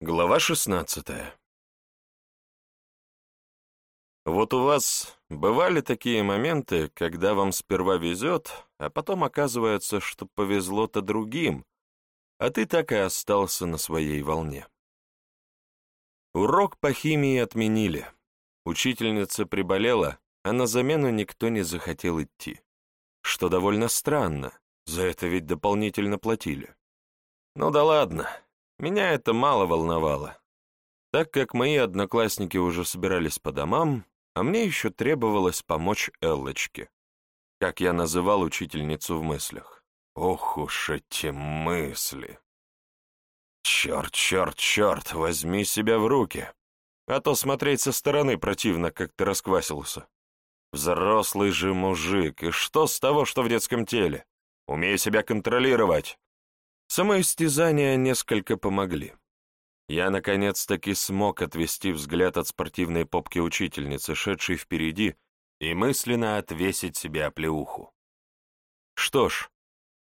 Глава шестнадцатая Вот у вас бывали такие моменты, когда вам сперва везет, а потом оказывается, что повезло-то другим, а ты так и остался на своей волне. Урок по химии отменили. Учительница приболела, а на замену никто не захотел идти. Что довольно странно, за это ведь дополнительно платили. Ну да ладно, меня это мало волновало, так как мои одноклассники уже собирались по домам, а мне еще требовалось помочь Эллочке, как я называл учительницу в мыслях. Ох уж эти мысли! Черт, черт, черт, возьми себя в руки, а то смотреть со стороны противно, как ты расквасился. Взрослый же мужик, и что с того, что в детском теле? Умей себя контролировать. Самоистязания несколько помогли. Я наконец-таки смог отвести взгляд от спортивной попки учительницы, шедшей впереди, и мысленно отвесить себе оплеуху. Что ж,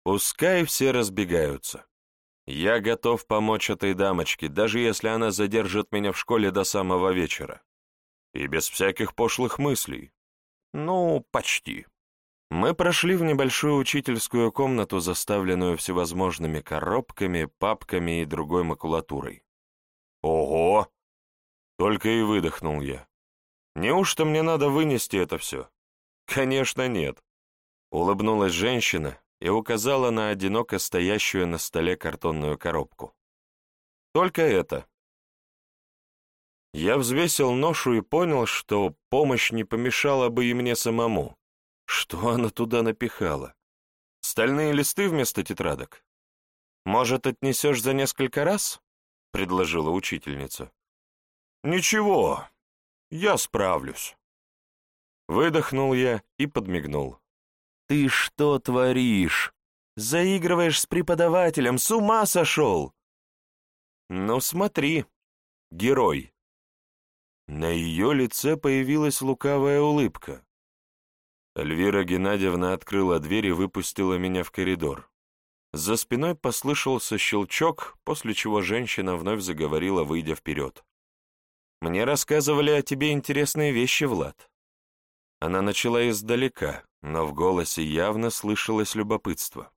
пускай все разбегаются. Я готов помочь этой дамочке, даже если она задержит меня в школе до самого вечера. И без всяких пошлых мыслей. Ну, почти. Мы прошли в небольшую учительскую комнату, заставленную всевозможными коробками, папками и другой макулатурой. Ого! Только и выдохнул я. Неужто мне надо вынести это все? Конечно, нет. Улыбнулась женщина и указала на одиноко стоящую на столе картонную коробку. Только это. Я взвесил ношу и понял, что помощь не помешала бы и мне самому. Что она туда напихала? Стальные листы вместо тетрадок? Может, отнесешь за несколько раз? Предложила учительница. Ничего, я справлюсь. Выдохнул я и подмигнул. Ты что творишь? Заигрываешь с преподавателем, с ума сошел! Ну смотри, герой. На ее лице появилась лукавая улыбка. Эльвира Геннадьевна открыла дверь и выпустила меня в коридор. За спиной послышался щелчок, после чего женщина вновь заговорила, выйдя вперед. «Мне рассказывали о тебе интересные вещи, Влад». Она начала издалека, но в голосе явно слышалось любопытство.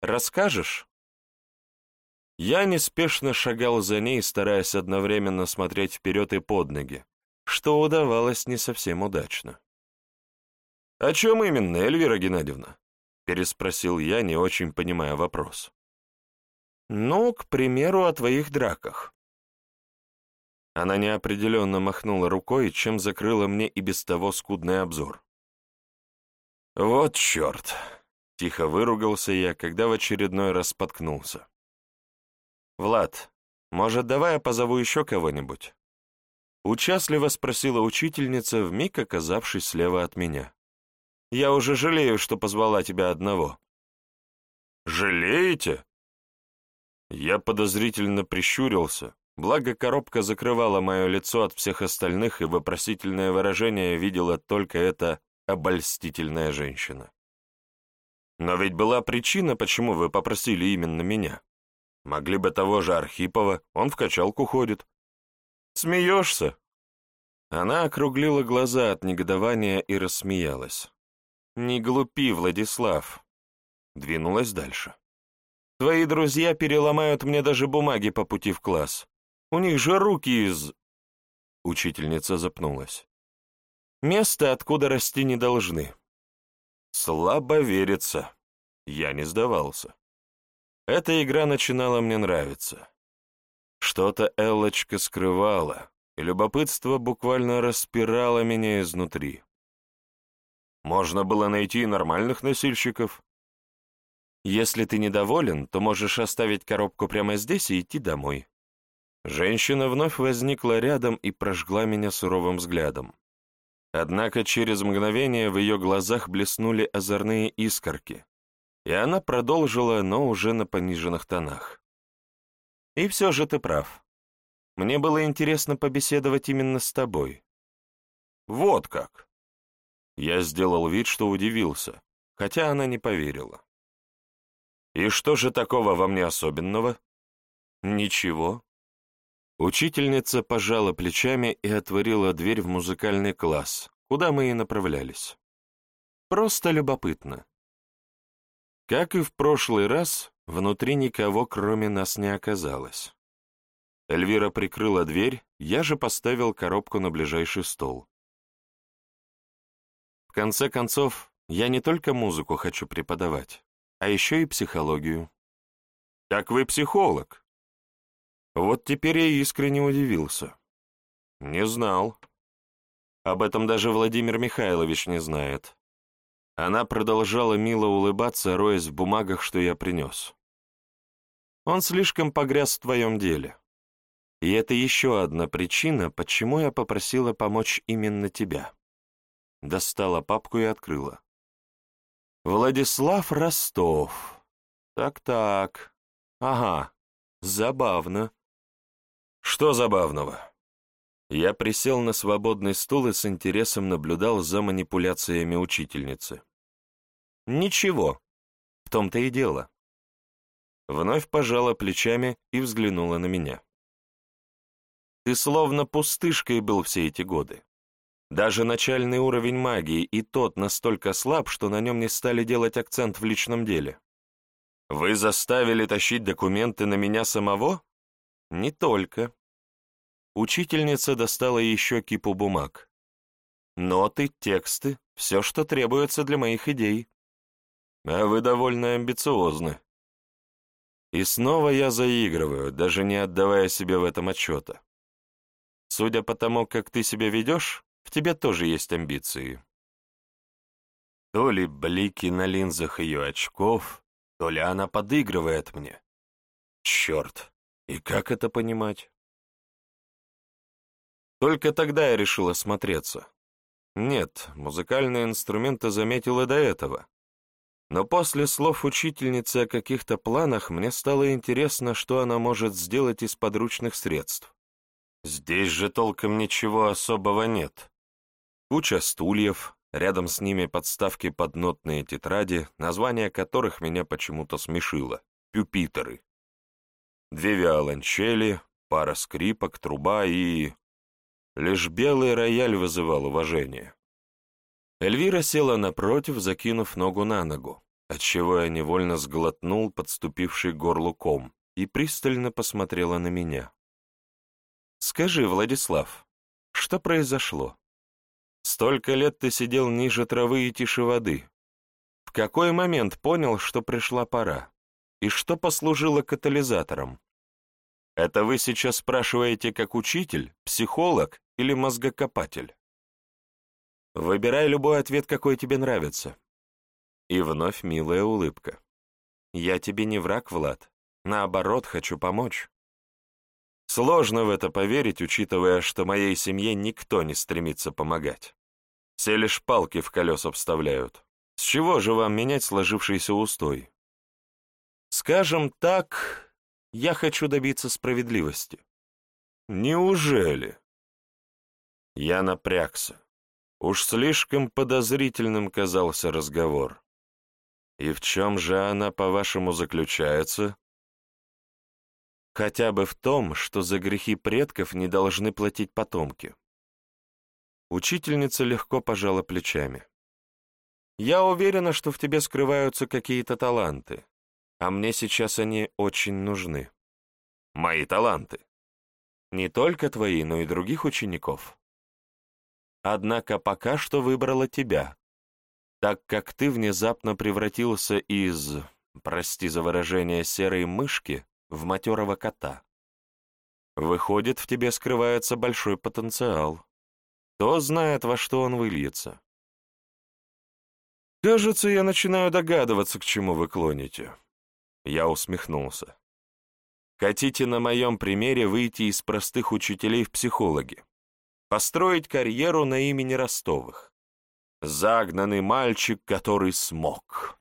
«Расскажешь?» Я неспешно шагал за ней, стараясь одновременно смотреть вперед и под ноги, что удавалось не совсем удачно. «О чем именно, Эльвира Геннадьевна?» — переспросил я, не очень понимая вопрос. «Ну, к примеру, о твоих драках». Она неопределенно махнула рукой, чем закрыла мне и без того скудный обзор. «Вот черт!» — тихо выругался я, когда в очередной раз споткнулся. «Влад, может, давай я позову еще кого-нибудь?» Участливо спросила учительница, вмиг оказавшись слева от меня. Я уже жалею, что позвала тебя одного». «Жалеете?» Я подозрительно прищурился, благо коробка закрывала мое лицо от всех остальных, и вопросительное выражение видела только эта обольстительная женщина. «Но ведь была причина, почему вы попросили именно меня. Могли бы того же Архипова, он в качалку ходит». «Смеешься?» Она округлила глаза от негодования и рассмеялась. «Не глупи, Владислав!» Двинулась дальше. «Твои друзья переломают мне даже бумаги по пути в класс. У них же руки из...» Учительница запнулась. «Место, откуда расти не должны». Слабо верится. Я не сдавался. Эта игра начинала мне нравиться. Что-то Эллочка скрывала, и любопытство буквально распирало меня изнутри. Можно было найти нормальных носильщиков. Если ты недоволен, то можешь оставить коробку прямо здесь и идти домой. Женщина вновь возникла рядом и прожгла меня суровым взглядом. Однако через мгновение в ее глазах блеснули озорные искорки, и она продолжила, но уже на пониженных тонах. «И все же ты прав. Мне было интересно побеседовать именно с тобой». «Вот как!» Я сделал вид, что удивился, хотя она не поверила. «И что же такого во мне особенного?» «Ничего. Учительница пожала плечами и отворила дверь в музыкальный класс, куда мы и направлялись. Просто любопытно. Как и в прошлый раз, внутри никого, кроме нас, не оказалось. Эльвира прикрыла дверь, я же поставил коробку на ближайший стол. В конце концов, я не только музыку хочу преподавать, а еще и психологию. Как вы психолог? Вот теперь я искренне удивился. Не знал. Об этом даже Владимир Михайлович не знает. Она продолжала мило улыбаться, роясь в бумагах, что я принес. Он слишком погряз в твоем деле. И это еще одна причина, почему я попросила помочь именно тебя. Достала папку и открыла. Владислав Ростов. Так-так. Ага, забавно. Что забавного? Я присел на свободный стул и с интересом наблюдал за манипуляциями учительницы. Ничего, в том-то и дело. Вновь пожала плечами и взглянула на меня. Ты словно пустышкой был все эти годы. Даже начальный уровень магии и тот настолько слаб, что на нем не стали делать акцент в личном деле. Вы заставили тащить документы на меня самого? Не только. Учительница достала еще кипу бумаг. Ноты, тексты, все, что требуется для моих идей. А вы довольно амбициозны. И снова я заигрываю, даже не отдавая себе в этом отчета. Судя по тому, как ты себя ведешь, в тебе тоже есть амбиции. То ли блики на линзах ее очков, то ли она подыгрывает мне. Черт, и как это понимать? Только тогда я решил осмотреться. Нет, музыкальные инструменты заметил и до этого. Но после слов учительницы о каких-то планах мне стало интересно, что она может сделать из подручных средств. Здесь же толком ничего особого нет. Куча стульев, рядом с ними подставки под нотные тетради, название которых меня почему-то смешило — пюпитеры. Две виолончели, пара скрипок, труба и... Лишь белый рояль вызывал уважение. Эльвира села напротив, закинув ногу на ногу, отчего я невольно сглотнул подступивший горлу ком и пристально посмотрела на меня. Скажи, Владислав, что произошло? Столько лет ты сидел ниже травы и тише воды. В какой момент понял, что пришла пора? И что послужило катализатором? Это вы сейчас спрашиваете как учитель, психолог или мозгокопатель? Выбирай любой ответ, какой тебе нравится. И вновь милая улыбка. Я тебе не враг, Влад. Наоборот, хочу помочь. Сложно в это поверить, учитывая, что моей семье никто не стремится помогать. Все лишь палки в колеса вставляют. С чего же вам менять сложившийся устой? Скажем так, я хочу добиться справедливости. Неужели? Я напрягся. Уж слишком подозрительным казался разговор. И в чем же она, по-вашему, заключается? Хотя бы в том, что за грехи предков не должны платить потомки. Учительница легко пожала плечами. «Я уверена, что в тебе скрываются какие-то таланты, а мне сейчас они очень нужны. Мои таланты. Не только твои, но и других учеников. Однако пока что выбрала тебя, так как ты внезапно превратился из, прости за выражение, серой мышки в матерого кота. Выходит, в тебе скрывается большой потенциал. Кто знает, во что он выльется. Кажется, я начинаю догадываться, к чему вы клоните. Я усмехнулся. Хотите на моем примере выйти из простых учителей в психологи? Построить карьеру на имени Ростовых? Загнанный мальчик, который смог.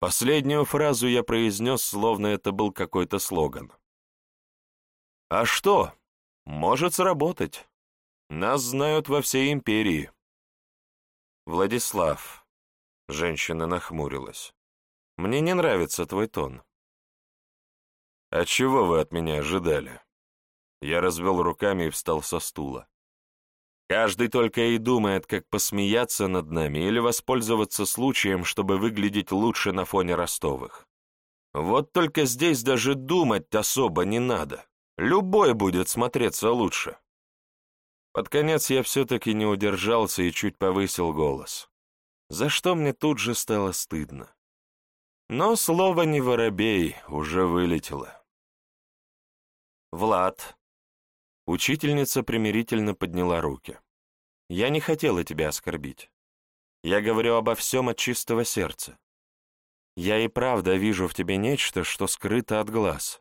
Последнюю фразу я произнес, словно это был какой-то слоган. «А что? Может сработать. Нас знают во всей империи». «Владислав», — женщина нахмурилась, — «мне не нравится твой тон». «А чего вы от меня ожидали?» Я развел руками и встал со стула. Каждый только и думает, как посмеяться над нами или воспользоваться случаем, чтобы выглядеть лучше на фоне Ростовых. Вот только здесь даже думать особо не надо. Любой будет смотреться лучше. Под конец я все-таки не удержался и чуть повысил голос, за что мне тут же стало стыдно. Но слово «не воробей» уже вылетело. «Влад», Учительница примирительно подняла руки. «Я не хотела тебя оскорбить. Я говорю обо всем от чистого сердца. Я и правда вижу в тебе нечто, что скрыто от глаз,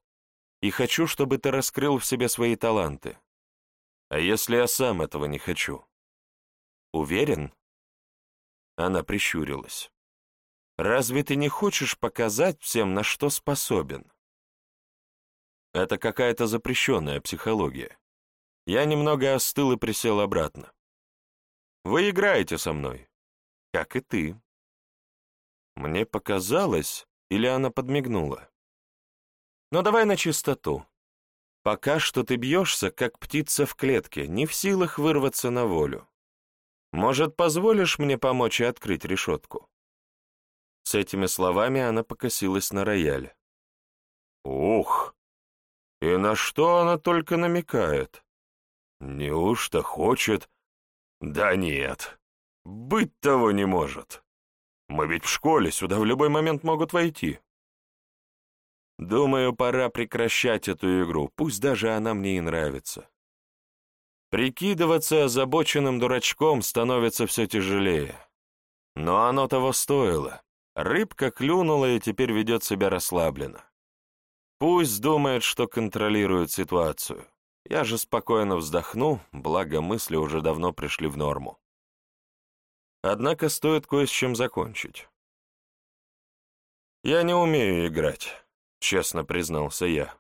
и хочу, чтобы ты раскрыл в себе свои таланты. А если я сам этого не хочу? Уверен?» Она прищурилась. «Разве ты не хочешь показать всем, на что способен?» Это какая-то запрещенная психология. Я немного остыл и присел обратно. Вы играете со мной, как и ты. Мне показалось, или она подмигнула. Но давай на чистоту. Пока что ты бьешься, как птица в клетке, не в силах вырваться на волю. Может, позволишь мне помочь и открыть решетку?» С этими словами она покосилась на рояль. «Ух! И на что она только намекает?» Неужто хочет? Да нет, быть того не может. Мы ведь в школе, сюда в любой момент могут войти. Думаю, пора прекращать эту игру, пусть даже она мне и нравится. Прикидываться озабоченным дурачком становится все тяжелее. Но оно того стоило. Рыбка клюнула и теперь ведет себя расслабленно. Пусть думает, что контролирует ситуацию. Я же спокойно вздохну, благо мысли уже давно пришли в норму. Однако стоит кое с чем закончить. «Я не умею играть», — честно признался я.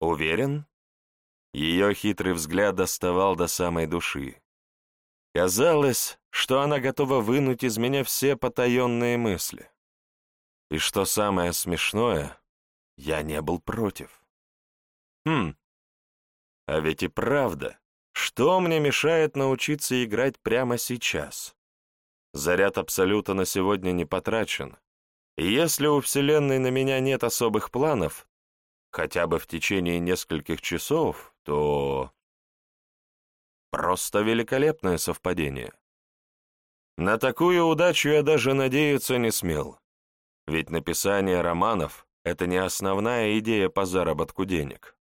«Уверен?» Ее хитрый взгляд доставал до самой души. Казалось, что она готова вынуть из меня все потаенные мысли. И что самое смешное, я не был против. Хм, а ведь и правда, что мне мешает научиться играть прямо сейчас? Заряд Абсолюта на сегодня не потрачен, и если у Вселенной на меня нет особых планов, хотя бы в течение нескольких часов, то... Просто великолепное совпадение. На такую удачу я даже надеяться не смел, ведь написание романов — это не основная идея по заработку денег.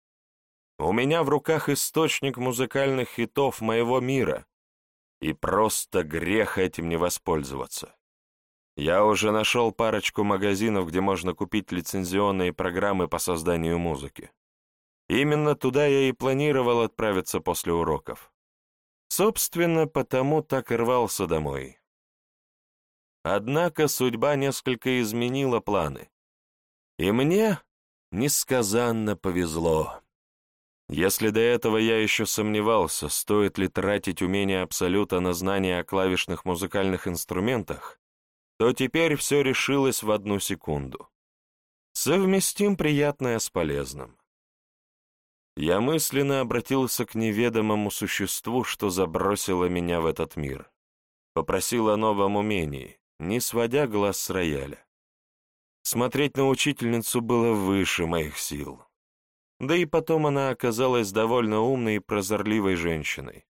У меня в руках источник музыкальных хитов моего мира, и просто грех этим не воспользоваться. Я уже нашел парочку магазинов, где можно купить лицензионные программы по созданию музыки. Именно туда я и планировал отправиться после уроков. Собственно, потому так и рвался домой. Однако судьба несколько изменила планы. И мне несказанно повезло. Если до этого я еще сомневался, стоит ли тратить умение Абсолюта на знания о клавишных музыкальных инструментах, то теперь все решилось в одну секунду. Совместим приятное с полезным. Я мысленно обратился к неведомому существу, что забросило меня в этот мир. Попросил о новом умении, не сводя глаз с рояля. Смотреть на учительницу было выше моих сил. Да и потом она оказалась довольно умной и прозорливой женщиной.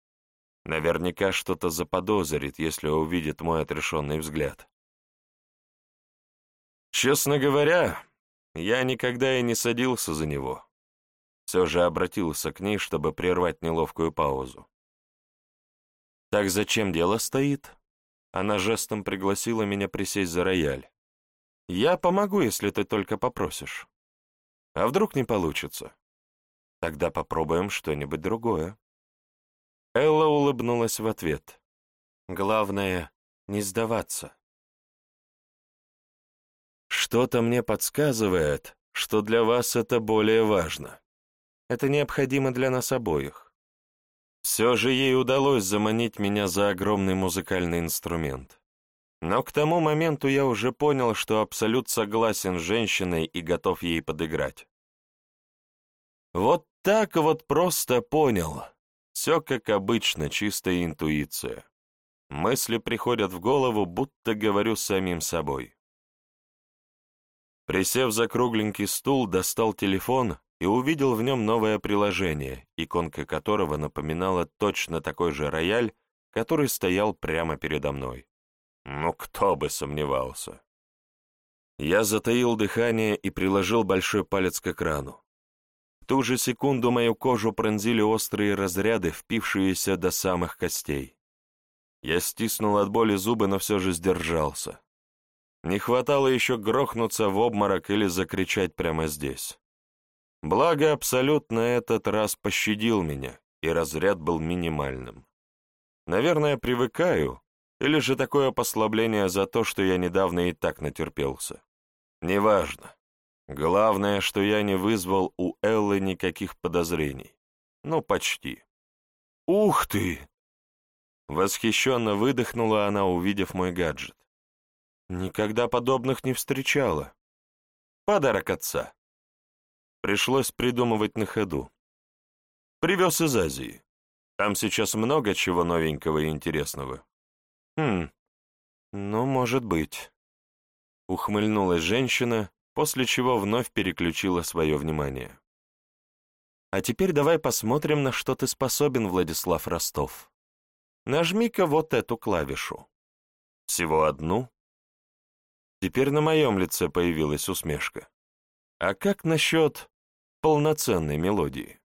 Наверняка что-то заподозрит, если увидит мой отрешенный взгляд. Честно говоря, я никогда и не садился за него. Все же обратился к ней, чтобы прервать неловкую паузу. «Так зачем дело стоит?» Она жестом пригласила меня присесть за рояль. «Я помогу, если ты только попросишь». А вдруг не получится? Тогда попробуем что-нибудь другое. Элла улыбнулась в ответ. Главное — не сдаваться. Что-то мне подсказывает, что для вас это более важно. Это необходимо для нас обоих. Все же ей удалось заманить меня за огромный музыкальный инструмент. Но к тому моменту я уже понял, что Абсолют согласен с женщиной и готов ей подыграть. Вот так вот просто понял. Все как обычно, чистая интуиция. Мысли приходят в голову, будто говорю самим собой. Присев за кругленький стул, достал телефон и увидел в нем новое приложение, иконка которого напоминала точно такой же рояль, который стоял прямо передо мной. Ну, кто бы сомневался. Я затаил дыхание и приложил большой палец к экрану. Ту же секунду мою кожу пронзили острые разряды, впившиеся до самых костей. Я стиснул от боли зубы, но все же сдержался. Не хватало еще грохнуться в обморок или закричать прямо здесь. Благо, абсолют на этот раз пощадил меня, и разряд был минимальным. Наверное, привыкаю, или же такое послабление за то, что я недавно и так натерпелся. Неважно. Главное, что я не вызвал у Эллы никаких подозрений. Ну, почти. «Ух ты!» Восхищенно выдохнула она, увидев мой гаджет. Никогда подобных не встречала. Подарок отца. Пришлось придумывать на ходу. Привез из Азии. Там сейчас много чего новенького и интересного. Хм, ну, может быть. Ухмыльнулась женщина, после чего вновь переключила свое внимание. А теперь давай посмотрим, на что ты способен, Владислав Ростов. Нажми-ка вот эту клавишу. Всего одну. Теперь на моем лице появилась усмешка. А как насчет полноценной мелодии?